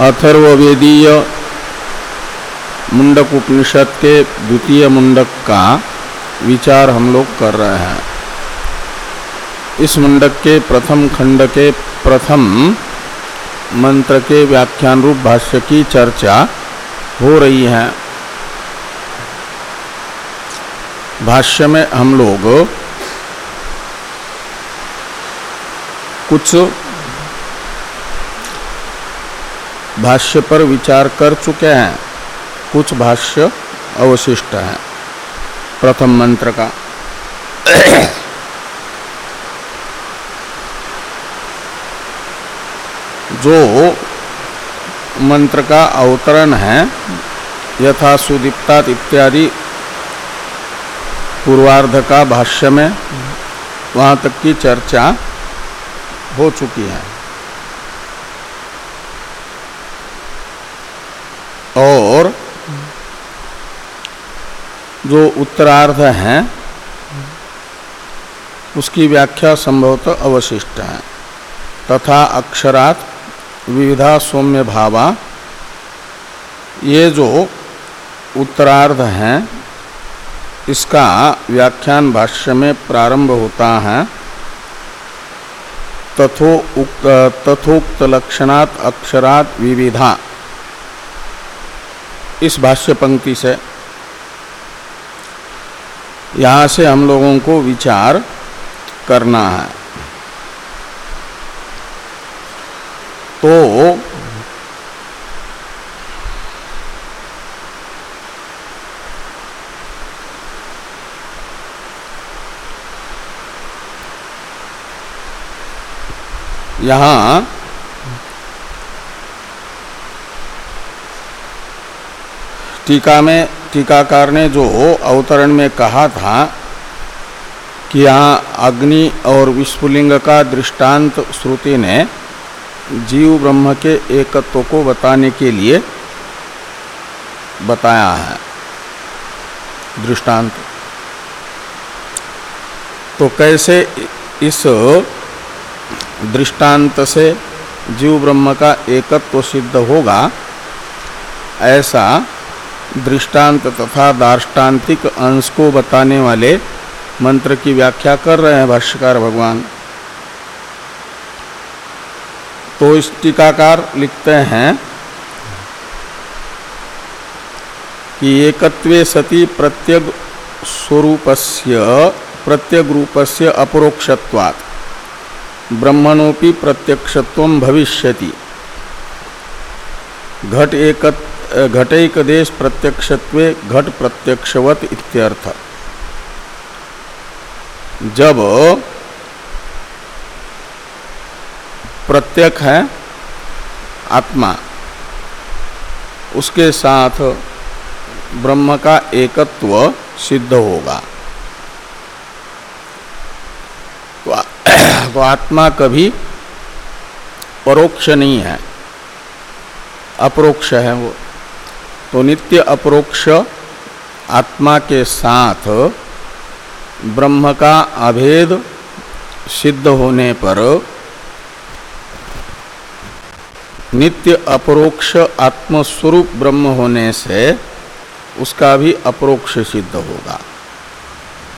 अथर्ववेदीय मुंडक उपनिषद के द्वितीय मुंडक का विचार हम लोग कर रहे हैं। इस मुंडक के प्रथम खंड के प्रथम मंत्र के व्याख्यान रूप भाष्य की चर्चा हो रही है। भाष्य में हम लोग कुछ भाष्य पर विचार कर चुके हैं। कुछ भाष्य अवशिष्ट है। प्रथम मंत्र का। जो मंत्र का अवतरण है, यथा सुदीप्तात इत्यादि पूर्वार्ध का भाष्य में वहाँ तक की चर्चा हो चुकी है। और जो उत्तरार्ध है, उसकी व्याख्या संभवतः अवशिष्ट है। तथा अक्षरात विविधा सौम्य भावा, ये जो उत्तरार्ध हैं, इसका व्याख्यान भाष्य में प्रारंभ होता है। तथो तथोक्त लक्षणात् अक्षरात विविधा। इस भाष्य पंक्ति से यहाँ से हम लोगों को विचार करना है। तो यहाँ टीका में, टीकाकार ने जो अवतरण में कहा था कि यहाँ अग्नि और विस्फुलिंग का दृष्टांत श्रुति ने जीव ब्रह्म के एकत्व को बताने के लिए बताया है। दृष्टांत। तो कैसे इस दृष्टांत से जीव ब्रह्म का एकत्व सिद्ध होगा? ऐसा दृष्टांत तथा दार्ष्टान्तिक अंश को बताने वाले मंत्र की व्याख्या कर रहे हैं भाष्यकार भगवान। तो इस टीकाकार लिखते हैं कि एकत्वे सति प्रत्यग स्वरूपस्य, प्रत्यग रूपस्य अपरोक्षत्वात्। ब्रह्मणोपि प्रत्यक्षत्व भविष्यति। घट एक घटैक देश प्रत्यक्षत्वे घट प्रत्यक्षवत इत्यर्थ। जब प्रत्यक है आत्मा उसके साथ ब्रह्म का एकत्व सिद्ध होगा। तो, तो आत्मा कभी परोक्ष नहीं है अप्रोक्ष है वो। तो नित्य अप्रोक्ष आत्मा के साथ ब्रह्म का अभेद सिद्ध होने पर नित्य अपरोक्ष आत्मस्वरूप ब्रह्म होने से उसका भी अपरोक्ष सिद्ध होगा।